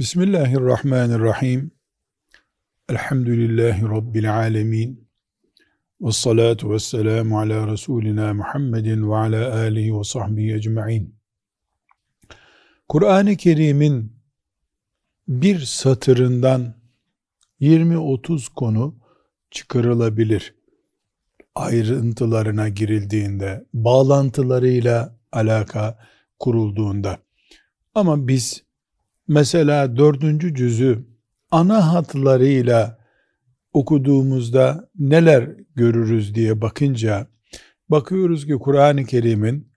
Bismillahirrahmanirrahim. Elhamdülillahi Rabbil alemin. Ve salatu ve selamu ala Resulina Muhammedin ve ala alihi ve sahbihi ecma'in. Kur'an-ı Kerim'in bir satırından 20-30 konu çıkarılabilir. Ayrıntılarına girildiğinde, bağlantılarıyla alaka kurulduğunda. Ama biz mesela dördüncü cüzü ana hatlarıyla okuduğumuzda neler görürüz diye bakınca bakıyoruz ki Kur'an-ı Kerim'in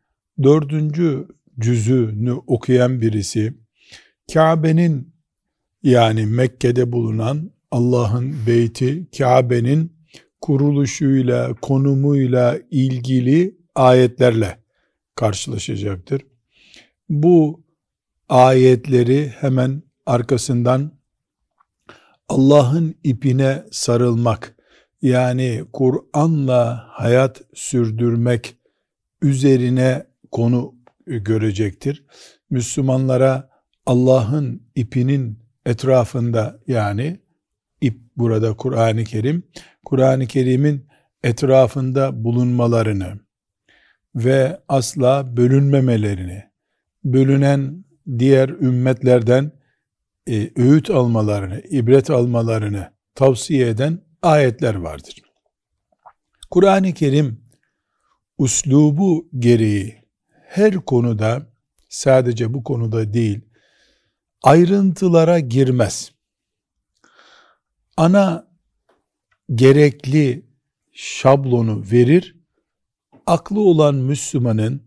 dördüncü cüzünü okuyan birisi Kabe'nin yani Mekke'de bulunan Allah'ın beyti Kabe'nin kuruluşuyla, konumuyla ilgili ayetlerle karşılaşacaktır. Bu ayetleri hemen arkasından Allah'ın ipine sarılmak yani Kur'an'la hayat sürdürmek üzerine konu görecektir. Müslümanlara Allah'ın ipinin etrafında yani ip burada Kur'an-ı Kerim, Kur'an-ı Kerim'in etrafında bulunmalarını ve asla bölünmemelerini, bölünen diğer ümmetlerden e, öğüt almalarını, ibret almalarını tavsiye eden ayetler vardır. Kur'an-ı Kerim uslubu gereği her konuda sadece bu konuda değil ayrıntılara girmez. Ana gerekli şablonu verir. Aklı olan Müslümanın,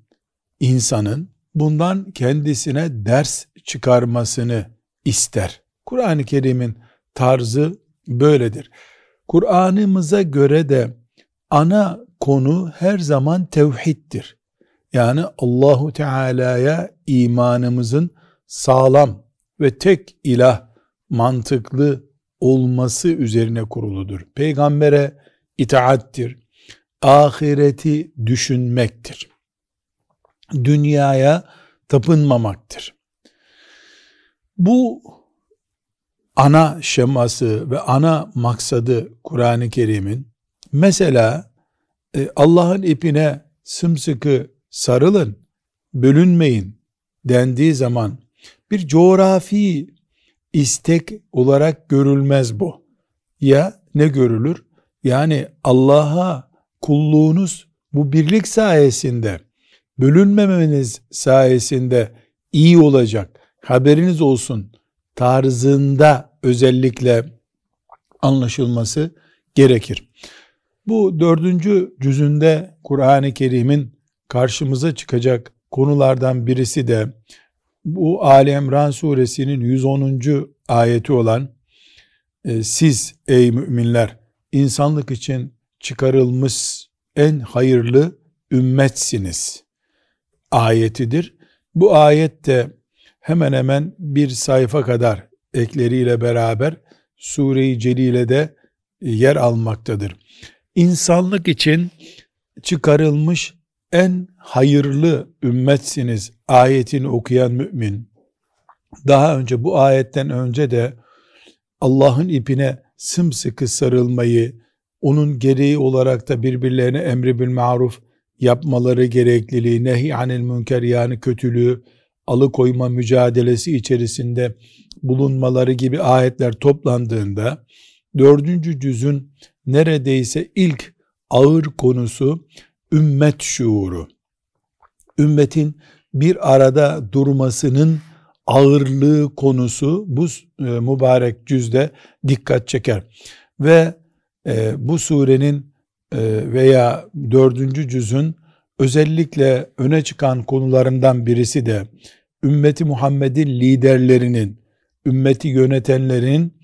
insanın bundan kendisine ders çıkarmasını ister. Kur'an-ı Kerim'in tarzı böyledir. Kur'an'ımıza göre de ana konu her zaman tevhiddir. Yani Allahu Teala'ya imanımızın sağlam ve tek ilah mantıklı olması üzerine kuruludur. Peygambere itaattir. Ahireti düşünmektir dünyaya tapınmamaktır. Bu ana şeması ve ana maksadı Kur'an-ı Kerim'in mesela e, Allah'ın ipine sımsıkı sarılın, bölünmeyin dendiği zaman bir coğrafi istek olarak görülmez bu. Ya ne görülür? Yani Allah'a kulluğunuz bu birlik sayesinde bölünmemeniz sayesinde iyi olacak, haberiniz olsun tarzında özellikle anlaşılması gerekir. Bu dördüncü cüzünde Kur'an-ı Kerim'in karşımıza çıkacak konulardan birisi de bu Ali Emran suresinin 110. ayeti olan e, siz ey müminler insanlık için çıkarılmış en hayırlı ümmetsiniz ayetidir. Bu ayet de hemen hemen bir sayfa kadar ekleriyle beraber Sure-i Celile'de yer almaktadır. İnsanlık için çıkarılmış en hayırlı ümmetsiniz ayetini okuyan mümin. Daha önce bu ayetten önce de Allah'ın ipine sımsıkı sarılmayı, onun gereği olarak da birbirlerine emri bil maruf, yapmaları gerekliliği, nehi anil münker yani kötülüğü alıkoyma mücadelesi içerisinde bulunmaları gibi ayetler toplandığında dördüncü cüzün neredeyse ilk ağır konusu ümmet şuuru. Ümmetin bir arada durmasının ağırlığı konusu bu e, mübarek cüzde dikkat çeker. Ve e, bu surenin veya dördüncü cüzün özellikle öne çıkan konularından birisi de ümmeti Muhammed'in liderlerinin, ümmeti yönetenlerin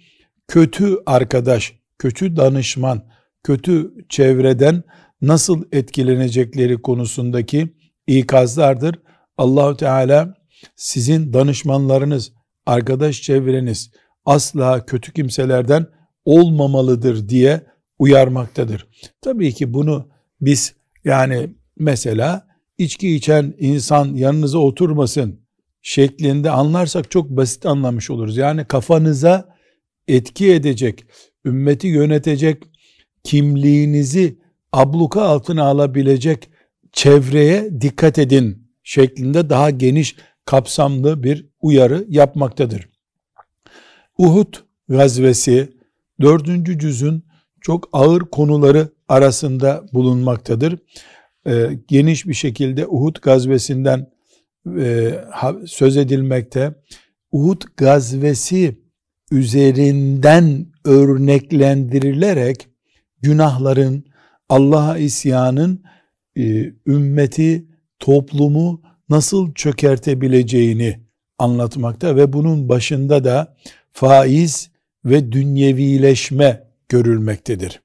kötü arkadaş, kötü danışman, kötü çevreden nasıl etkilenecekleri konusundaki ikazlardır. Allahu Teala sizin danışmanlarınız, arkadaş çevreniz asla kötü kimselerden olmamalıdır diye uyarmaktadır. Tabii ki bunu biz yani mesela içki içen insan yanınıza oturmasın şeklinde anlarsak çok basit anlamış oluruz. Yani kafanıza etki edecek, ümmeti yönetecek, kimliğinizi abluka altına alabilecek çevreye dikkat edin şeklinde daha geniş kapsamlı bir uyarı yapmaktadır. Uhud gazvesi dördüncü cüzün çok ağır konuları arasında bulunmaktadır. Ee, geniş bir şekilde Uhud gazvesinden e, söz edilmekte. Uhud gazvesi üzerinden örneklendirilerek günahların, Allah'a isyanın e, ümmeti, toplumu nasıl çökertebileceğini anlatmakta ve bunun başında da faiz ve dünyevileşme görülmektedir.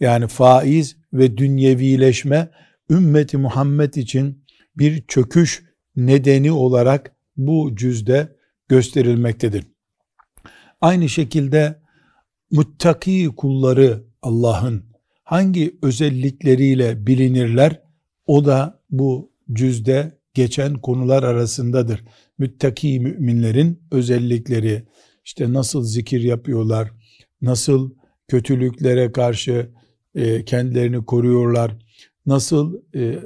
Yani faiz ve dünyevileşme ümmeti Muhammed için bir çöküş nedeni olarak bu cüzde gösterilmektedir. Aynı şekilde muttaki kulları Allah'ın hangi özellikleriyle bilinirler? O da bu cüzde geçen konular arasındadır. Müttaki müminlerin özellikleri, işte nasıl zikir yapıyorlar, nasıl kötülüklere karşı e, kendilerini koruyorlar, nasıl e,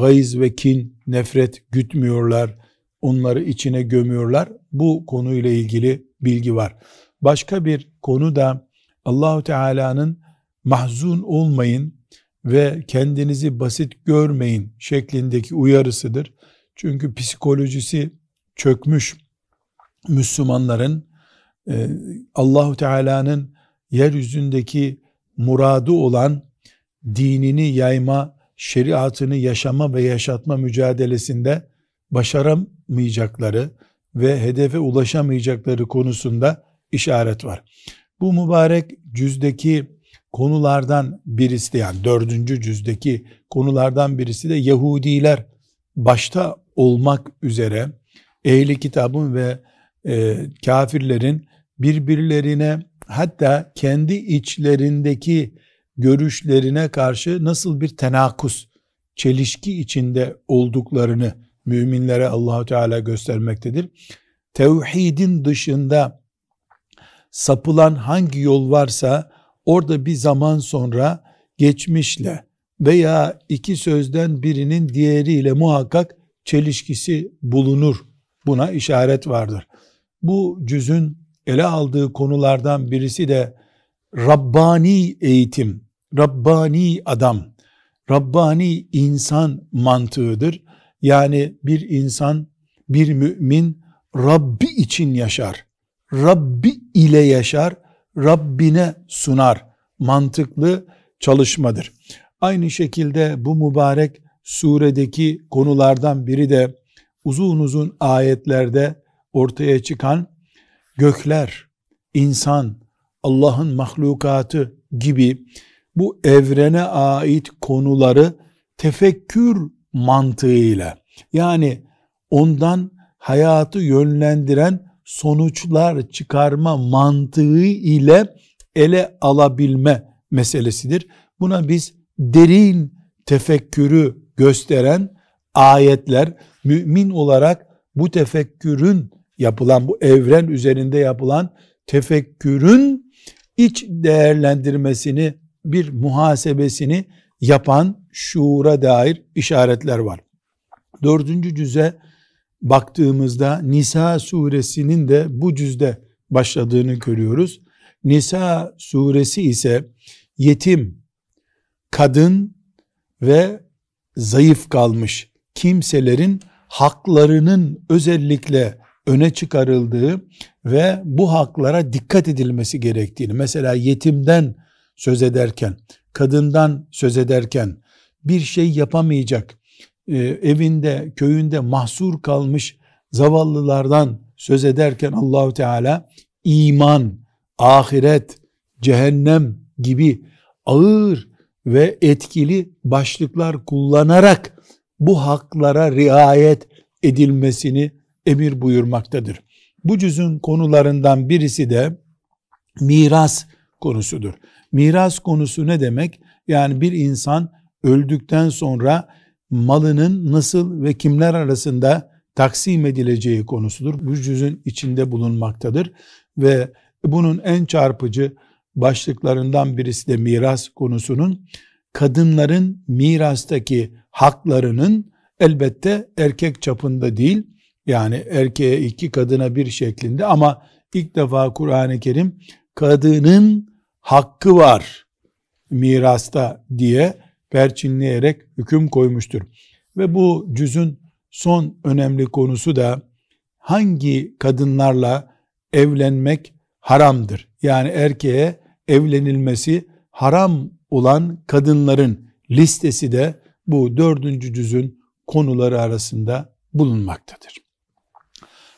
gayz ve kin, nefret gütmüyorlar, onları içine gömüyorlar. Bu konuyla ilgili bilgi var. Başka bir konu da Allahu Teala'nın mahzun olmayın ve kendinizi basit görmeyin şeklindeki uyarısıdır. Çünkü psikolojisi çökmüş Müslümanların e, Allahu Teala'nın yeryüzündeki muradı olan dinini yayma, şeriatını yaşama ve yaşatma mücadelesinde başaramayacakları ve hedefe ulaşamayacakları konusunda işaret var. Bu mübarek cüzdeki konulardan birisi de yani dördüncü cüzdeki konulardan birisi de Yahudiler başta olmak üzere ehli kitabın ve e, kafirlerin birbirlerine hatta kendi içlerindeki görüşlerine karşı nasıl bir tenakus, çelişki içinde olduklarını müminlere Allahu Teala göstermektedir. Tevhidin dışında sapılan hangi yol varsa orada bir zaman sonra geçmişle veya iki sözden birinin diğeriyle muhakkak çelişkisi bulunur. Buna işaret vardır. Bu cüzün ele aldığı konulardan birisi de Rabbani eğitim, Rabbani adam, Rabbani insan mantığıdır. Yani bir insan, bir mümin Rabbi için yaşar. Rabbi ile yaşar, Rabbine sunar. Mantıklı çalışmadır. Aynı şekilde bu mübarek suredeki konulardan biri de uzun uzun ayetlerde ortaya çıkan gökler, insan, Allah'ın mahlukatı gibi bu evrene ait konuları tefekkür mantığıyla yani ondan hayatı yönlendiren sonuçlar çıkarma mantığı ile ele alabilme meselesidir. Buna biz derin tefekkürü gösteren ayetler mümin olarak bu tefekkürün yapılan bu evren üzerinde yapılan tefekkürün iç değerlendirmesini bir muhasebesini yapan şuura dair işaretler var. Dördüncü cüze baktığımızda Nisa suresinin de bu cüzde başladığını görüyoruz. Nisa suresi ise yetim, kadın ve zayıf kalmış kimselerin haklarının özellikle öne çıkarıldığı ve bu haklara dikkat edilmesi gerektiğini mesela yetimden söz ederken, kadından söz ederken bir şey yapamayacak, e, evinde, köyünde mahsur kalmış zavallılardan söz ederken Allahu Teala iman, ahiret, cehennem gibi ağır ve etkili başlıklar kullanarak bu haklara riayet edilmesini emir buyurmaktadır. Bu cüzün konularından birisi de miras konusudur. Miras konusu ne demek? Yani bir insan öldükten sonra malının nasıl ve kimler arasında taksim edileceği konusudur. Bu cüzün içinde bulunmaktadır ve bunun en çarpıcı başlıklarından birisi de miras konusunun kadınların mirastaki haklarının elbette erkek çapında değil yani erkeğe iki kadına bir şeklinde ama ilk defa Kur'an-ı Kerim kadının hakkı var mirasta diye perçinleyerek hüküm koymuştur. Ve bu cüzün son önemli konusu da hangi kadınlarla evlenmek haramdır. Yani erkeğe evlenilmesi haram olan kadınların listesi de bu dördüncü cüzün konuları arasında bulunmaktadır.